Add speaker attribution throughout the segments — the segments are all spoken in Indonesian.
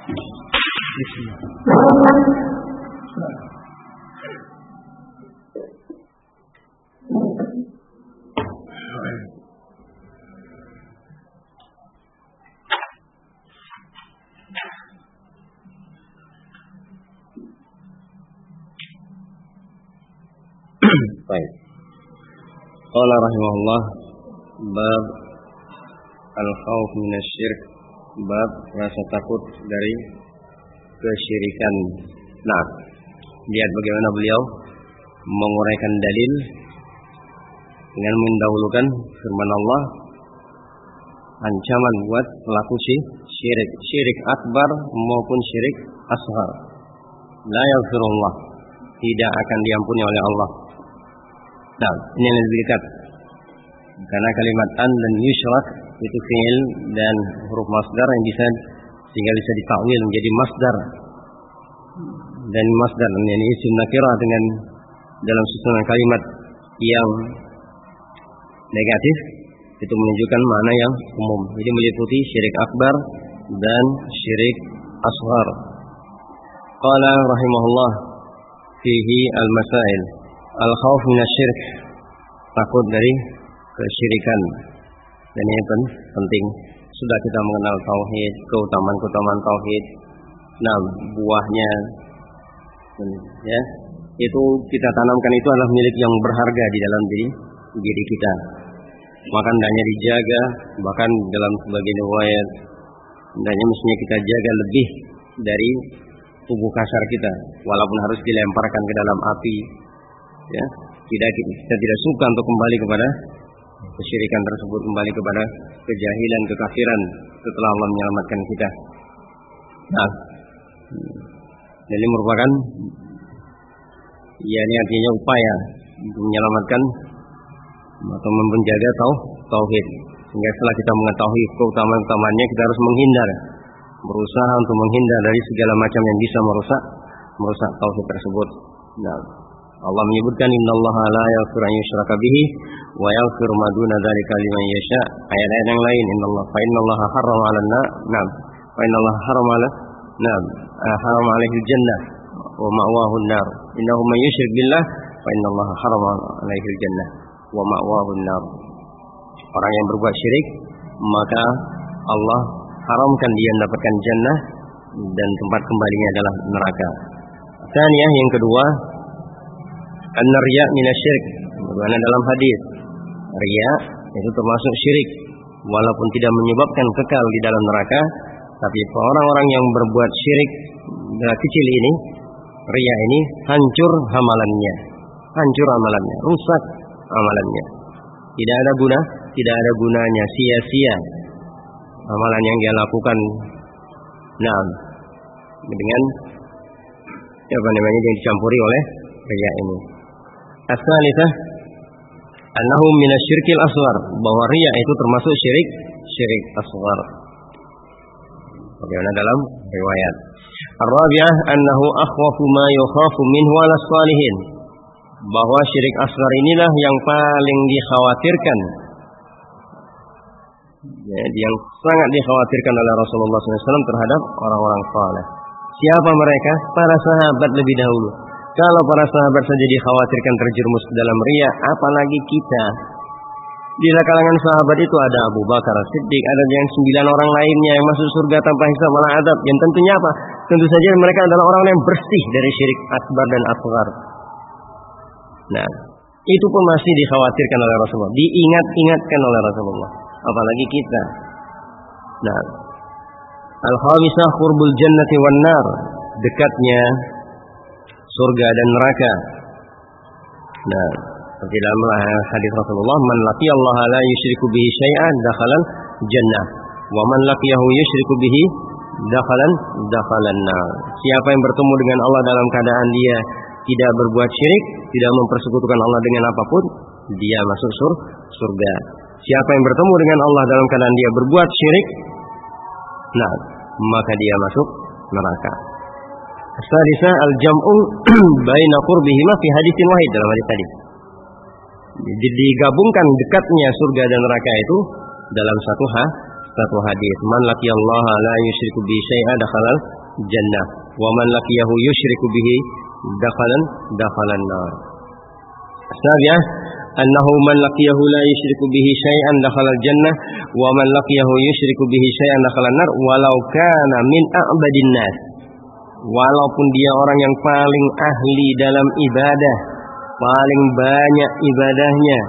Speaker 1: Baik. Qala rahimahullah bab al-khauf minasyirk bab rasa takut dari kesyirikan. Nah, lihat bagaimana beliau menguraikan dalil dengan mendahulukan firman Allah ancaman buat pelaku syirik, syirik akbar maupun syirik asghar. La yaghfirullah, tidak akan diampuni oleh Allah. Nah, ini yang lebih dekat. Karena kalimat an dan yushrak itu fi'il dan huruf masdar yang bisa sehingga bisa ditakwil menjadi masdar. Dan masdar ini isim nakirah dengan dalam susunan kalimat yang negatif itu menunjukkan mana yang umum. Jadi meliputi syirik akbar dan syirik asghar. Qala rahimahullah fihi al-masail al-khauf minasyirk takut dari kesyirikan dan ini pen penting. Sudah kita mengenal tauhid keutamaan-keutamaan tauhid. Nah buahnya ya. Itu kita tanamkan itu adalah milik yang berharga di dalam diri diri kita. Maka hendaknya dijaga bahkan dalam sebagian riwayat hendaknya mestinya kita jaga lebih dari tubuh kasar kita walaupun harus dilemparkan ke dalam api ya. Tidak kita tidak suka untuk kembali kepada kesyirikan tersebut kembali kepada kejahilan kekafiran setelah Allah menyelamatkan kita. Nah jadi merupakan ya ini artinya upaya untuk menyelamatkan atau menjaga tau tauhid. Sehingga setelah kita mengetahui keutamaan-utamanya kita harus menghindar. Berusaha untuk menghindar dari segala macam yang bisa merusak merusak tauhid tersebut. Nah Allah menyebutkan innallaha la yaghfiru an yushraka bihi wa yaghfiru ma duna dzalika liman yasha. Ayat-ayat yang lain innallaha fa innallaha harrama 'alan nar. Naam. Fa innallaha harrama 'ala Naam. Harrama 'alaihi jannah wa ma'wahu an-nar. Innahu man yusyrik billah fa innallaha harrama 'alaihi jannah wa ma'wahu an-nar. Orang yang berbuat syirik maka Allah haramkan dia mendapatkan jannah dan tempat kembalinya adalah neraka. Tsaniyah yang kedua An-riya minasyirik. Bagaimana dalam hadis? Riya itu termasuk syirik. Walaupun tidak menyebabkan kekal di dalam neraka, tapi orang-orang yang berbuat syirik kecil ini, riya ini hancur amalannya. Hancur amalannya, rusak amalannya. Tidak ada guna, tidak ada gunanya, sia-sia amalan yang dia lakukan. Nah, dengan apa namanya yang dicampuri oleh riya ini. As-salisah annahu minasyirkil asghar bahwa riya itu termasuk syirik syirik asghar. Bagaimana dalam riwayat. Ar-rabi'ah annahu akhwafu ma yukhafu minhu 'ala salihin. Bahwa syirik asghar inilah yang paling dikhawatirkan ya, yang sangat dikhawatirkan oleh Rasulullah SAW terhadap orang-orang saleh. Siapa mereka? Para sahabat lebih dahulu. Kalau para sahabat saja dikhawatirkan terjerumus dalam ria, apalagi kita. Di kalangan sahabat itu ada Abu Bakar Siddiq, ada yang sembilan orang lainnya yang masuk surga tanpa hisab malah adab. Yang tentunya apa? Tentu saja mereka adalah orang yang bersih dari syirik akbar dan asghar. Nah, itu pun masih dikhawatirkan oleh Rasulullah, diingat-ingatkan oleh Rasulullah. Apalagi kita. Nah, al-khamisah qurbul jannati wan nar, dekatnya surga dan neraka. Nah, seperti dalam hadis Rasulullah, "Man laqi Allah la yusyriku bihi syai'an dakhalan jannah, wa man laqiyahu yusyriku bihi dakhalan dakhalan nar." Siapa yang bertemu dengan Allah dalam keadaan dia tidak berbuat syirik, tidak mempersekutukan Allah dengan apa pun, dia masuk sur surga. Siapa yang bertemu dengan Allah dalam keadaan dia berbuat syirik, nah, maka dia masuk neraka. Sadisa al-jam'u baina qurbihima fi hadisin wahid dalam hadis tadi. Digabungkan dekatnya surga dan neraka itu dalam satu ha, satu hadis, "Man Allah la yusyriku bi syai'a dakhalal jannah, wa man laqiyahu yusyriku bihi dakhalan dakhalan nar." Sabi'ah annahu man laqiyahu la yusyriku bihi syai'an dakhalal jannah wa man laqiyahu yusyriku bihi syai'an dakhalan nar walau kana min a'badin nas. Walaupun dia orang yang paling ahli dalam ibadah, paling banyak ibadahnya,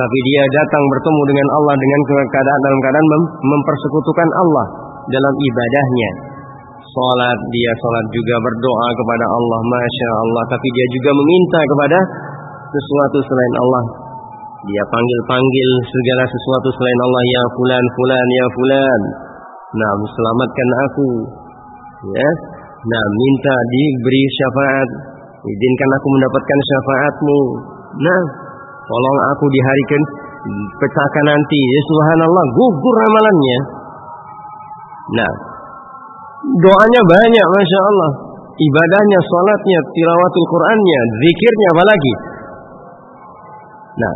Speaker 1: tapi dia datang bertemu dengan Allah dengan keadaan dalam keadaan mem mempersekutukan Allah dalam ibadahnya. Salat dia salat juga berdoa kepada Allah, masya Allah. Tapi dia juga meminta kepada sesuatu selain Allah. Dia panggil-panggil segala sesuatu selain Allah, ya fulan, fulan, ya fulan. Nah, selamatkan aku. Ya. Nah, minta diberi syafaat. Izinkan aku mendapatkan syafaatmu. Nah, Tolong aku di hari ke petaka nanti. Ya subhanallah, gugur ramalannya. Nah, doanya banyak, masya Allah. Ibadahnya, salatnya, tilawatul Qurannya, zikirnya apalagi. Nah,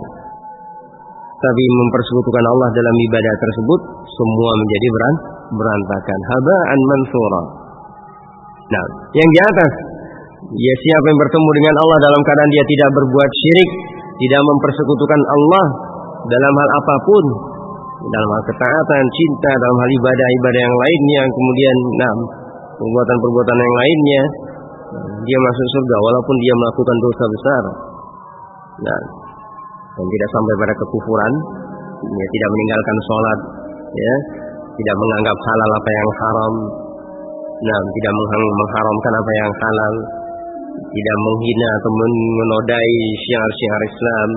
Speaker 1: tapi mempersekutukan Allah dalam ibadah tersebut semua menjadi berantakan. Haba'an mansura. Nah, yang di atas, ya siapa yang bertemu dengan Allah dalam keadaan dia tidak berbuat syirik, tidak mempersekutukan Allah dalam hal apa pun, dalam hal ketaatan, cinta, dalam hal ibadah-ibadah yang lainnya, kemudian nah, perbuatan-perbuatan yang lainnya, dia masuk surga walaupun dia melakukan dosa besar. Nah, dan tidak sampai pada kekufuran, ya, tidak meninggalkan sholat, ya, tidak menganggap halal apa yang haram, nah, tidak mengharamkan apa yang halal, tidak menghina atau menodai syiar-syiar Islam.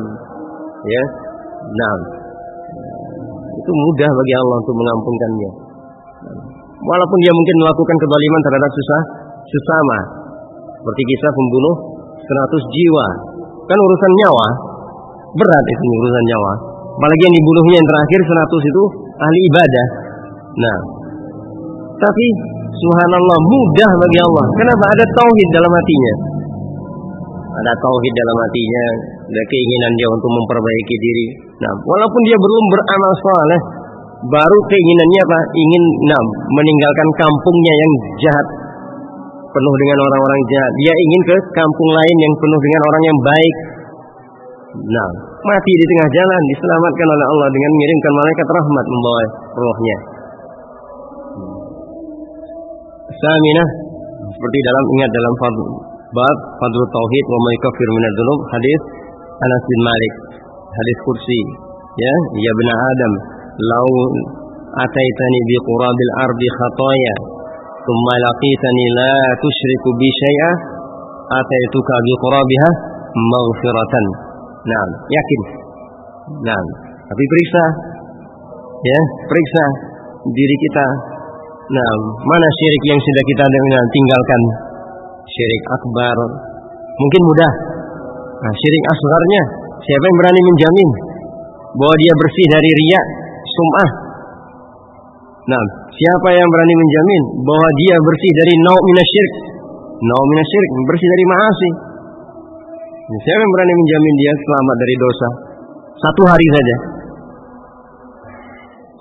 Speaker 1: Ya? Nah itu mudah bagi Allah untuk mengampunkannya. Walaupun dia mungkin melakukan kezaliman terhadap susah sesama seperti kisah pembunuh 100 jiwa. Kan urusan nyawa. Berat itu urusan nyawa. Apalagi yang dibunuhnya yang terakhir 100 itu ahli ibadah. Nah tapi subhanallah mudah bagi Allah kenapa ada tauhid dalam hatinya ada tauhid dalam hatinya, ada keinginan dia untuk memperbaiki diri. Nah, walaupun dia belum beramal saleh, baru keinginannya apa? Ingin nah, meninggalkan kampungnya yang jahat, penuh dengan orang-orang jahat. Dia ingin ke kampung lain yang penuh dengan orang yang baik. Nah, mati di tengah jalan diselamatkan oleh Allah dengan mengirimkan malaikat rahmat membawa rohnya. Saminah seperti dalam ingat dalam Bab Fadlu Tauhid wa Maikafir Minad Dunub Hadis Anas bin Malik Hadis kursi Ya Ya bena Adam Lau Ataitani bi qurabil ardi khataya Thumma laqitani la tushriku bi syai'a Ataituka bi qurabiha Maghfiratan. Nah yakin? Nah Tapi periksa Ya periksa Diri kita Nah mana syirik yang sudah kita tinggalkan syirik akbar mungkin mudah. Nah, syirik asgarnya siapa yang berani menjamin bahwa dia bersih dari riak, sum'ah? Nah, siapa yang berani menjamin bahwa dia bersih dari nau minasyirik? Nau minasyirik, bersih dari maasi. Nah, siapa yang berani menjamin dia selamat dari dosa? Satu hari saja.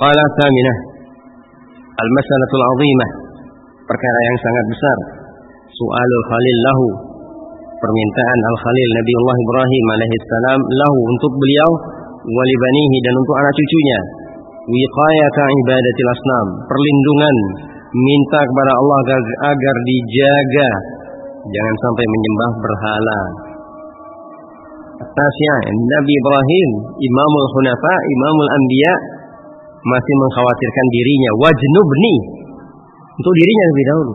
Speaker 1: Qala thaminah. Al-masalatul azimah. Perkara yang sangat besar. Su'alul khalil lahu. Permintaan al-khalil Nabi Allah Ibrahim alaihissalam lahu untuk beliau walibanihi dan untuk anak cucunya. Wiqayata ibadatil asnam. Perlindungan. Minta kepada Allah agar, agar dijaga. Jangan sampai menyembah berhala. Atasnya Nabi Ibrahim Imamul Hunafa Imamul Anbiya masih mengkhawatirkan dirinya wajnubni untuk dirinya lebih dahulu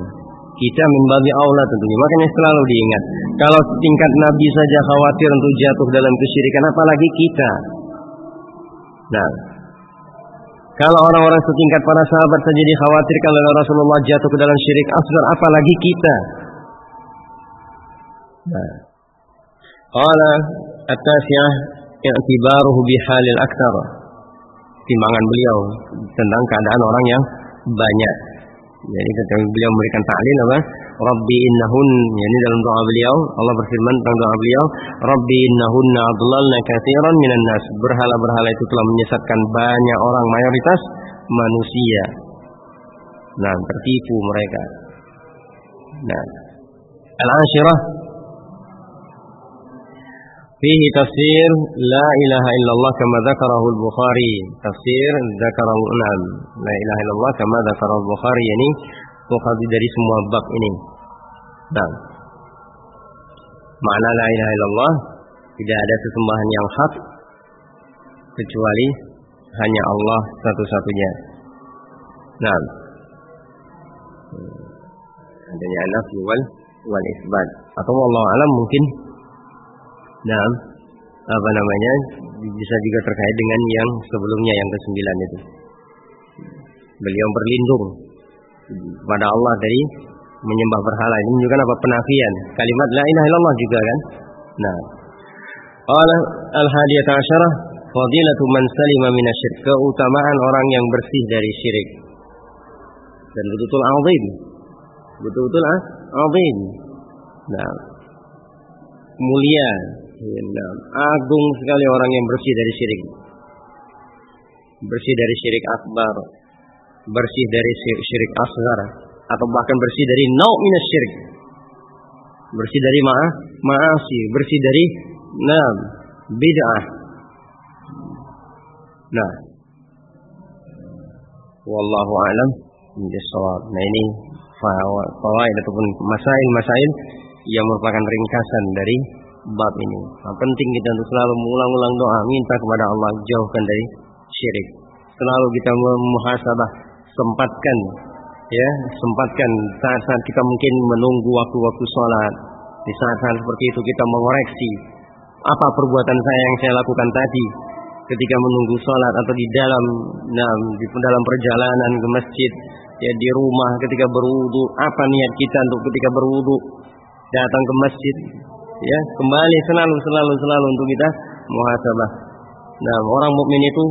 Speaker 1: nah, kita membabi Allah tentunya. Makanya selalu diingat. Kalau tingkat Nabi saja khawatir untuk jatuh dalam kesyirikan, apalagi kita. Nah, kalau orang-orang setingkat para sahabat saja dikhawatirkan oleh Rasulullah jatuh ke dalam syirik asgar, apalagi kita. Nah, Qala at-tasiyah i'tibaruhu bihalil aktsar. Timbangan beliau tentang keadaan orang yang banyak Jadi ketika beliau memberikan taklil apa? Rabbi innahun. Ya, ini dalam doa beliau, Allah berfirman dalam doa beliau, Rabbi innahunna adlalna katsiran minan nas. Berhala-berhala itu telah menyesatkan banyak orang mayoritas manusia. Nah, tertipu mereka. Nah, al-ashirah فيه تفسير لا إله إلا الله كما ذكره البخاري تفسير ذكره نعم لا إله إلا الله كما ذكره البخاري يعني mengkaji dari semua bab ini. Nah, makna la ilaha illallah tidak ada sesembahan yang hak kecuali hanya Allah satu-satunya. Nah, adanya nafi wal wal isbat atau Allah alam mungkin Nah, apa namanya bisa juga terkait dengan yang sebelumnya yang kesembilan itu. Beliau berlindung pada Allah dari menyembah berhala. Ini menunjukkan apa penafian. Kalimat la ilaha illallah juga kan. Nah, Allah al-hadiyata asyarah fadilatu man salima minasyirik. Keutamaan orang yang bersih dari syirik. Dan betul-betul azim. Betul-betul azim. Nah, mulia Agung sekali orang yang bersih dari syirik. Bersih dari syirik akbar, bersih dari syirik asgar, atau bahkan bersih dari nau minus syirik. Bersih dari ma'ah, ma'asi, bersih dari nam, bid'ah. Nah, wallahu alam bisawab. Nah ini fawaid ataupun masail-masail yang merupakan ringkasan dari bab ini. Nah, penting kita untuk selalu mengulang-ulang doa, minta kepada Allah jauhkan dari syirik. Selalu kita memuhasabah, sempatkan ya, sempatkan saat-saat kita mungkin menunggu waktu-waktu sholat. Di saat-saat seperti itu kita mengoreksi apa perbuatan saya yang saya lakukan tadi ketika menunggu sholat atau di dalam nah, di dalam perjalanan ke masjid ya di rumah ketika berwudu apa niat kita untuk ketika berwudu datang ke masjid ya kembali selalu selalu selalu untuk kita muhasabah. Nah, orang mukmin itu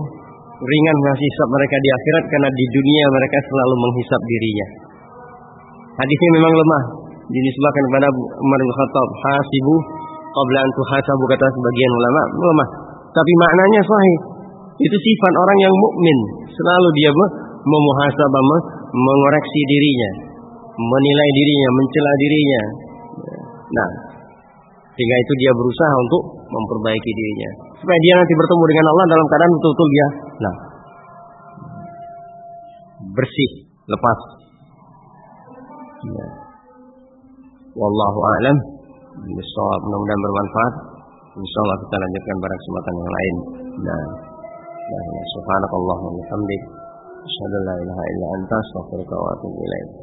Speaker 1: ringan hisab mereka di akhirat karena di dunia mereka selalu menghisap dirinya. Hadisnya memang lemah. Dinisbahkan kepada Umar bin Khattab, hasibu qabla an tuhasabu kata sebagian ulama, lemah. Tapi maknanya sahih. Itu sifat orang yang mukmin, selalu dia memuhasabah, mengoreksi dirinya, menilai dirinya, mencela dirinya. Nah, sehingga itu dia berusaha untuk memperbaiki dirinya. Supaya dia nanti bertemu dengan Allah dalam keadaan betul-betul dia nah, bersih, lepas. Ya. Wallahu a'lam. Mudah-mudahan bermanfaat. Insyaallah kita lanjutkan pada kesempatan yang lain. Nah, nah subhanakallahumma wa bihamdik asyhadu an la ilaha illa anta astaghfiruka wa atubu ilaik.